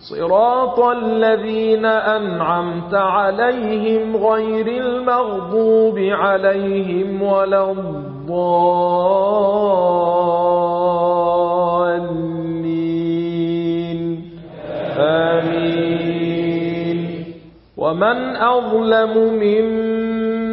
صراط الذين أنعمت عليهم غير المغضوب عليهم ولا الضالين. آمين. ومن أظلم ممن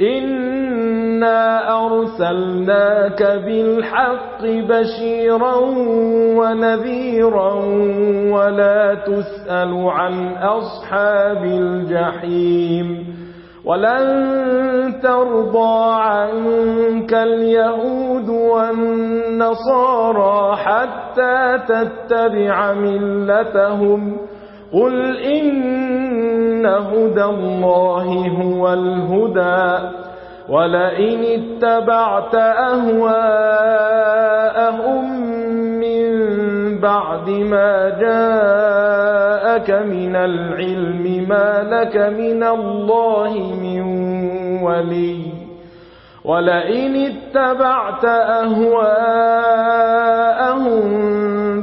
إنا أرسلناك بالحق بشيرا ونذيرا ولا تسأل عن أصحاب الجحيم ولن ترضى عنك اليهود والنصارى حتى تتبع ملتهم قل إن هدى الله هو الهدى ولئن اتبعت أهواءهم من بعد ما جاءك من العلم ما لك من الله من ولي ولئن اتبعت أهواءهم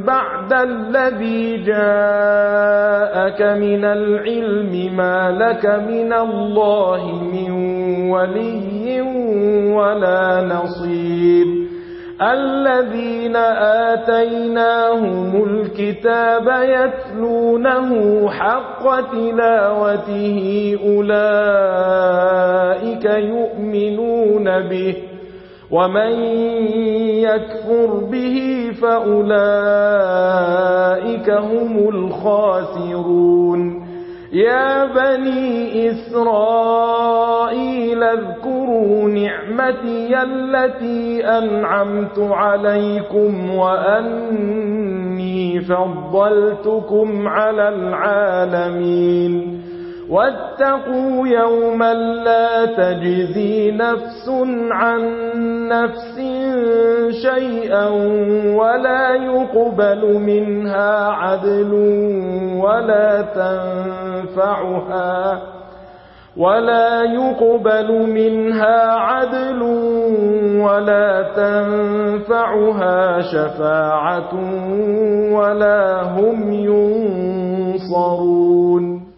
بعد الذي جاءك لَكَ من العلم ما لك من الله من ولي ولا نصير. الذين آتيناهم الكتاب يتلونه حق تلاوته أولئك يؤمنون به ومن يكفر به فأولئك أولئك هم الخاسرون. يا بني إسرائيل اذكروا نعمتي التي أنعمت عليكم وأني فضلتكم على العالمين. واتقوا يوما لا تجزي نفس عن نفس شيئا ولا يقبل منها عدل ولا تنفعها ولا يقبل منها عدل ولا تنفعها شفاعة ولا هم ينصرون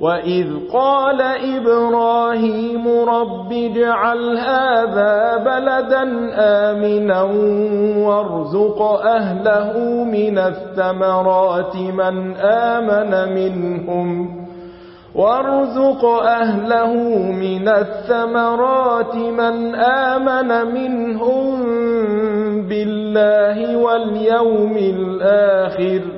وَإِذْ قَالَ إِبْرَاهِيمُ رَبِّ اجْعَلْ هَذَا بَلَدًا آمِنًا وَارْزُقْ أَهْلَهُ مِنَ الثَّمَرَاتِ مَنْ آمَنَ مِنْهُمْ وارزق أهله من الثمرات من آمن منهم بالله واليوم الآخر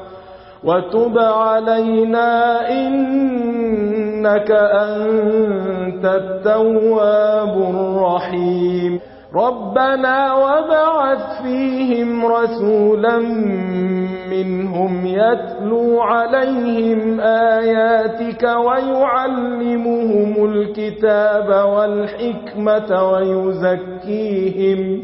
وتب علينا إنك أنت التواب الرحيم. ربنا وبعث فيهم رسولا منهم يتلو عليهم آياتك ويعلمهم الكتاب والحكمة ويزكيهم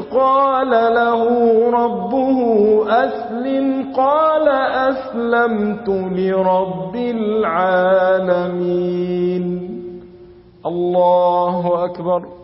قال له ربه أسلم قال أسلمت لرب العالمين. الله أكبر.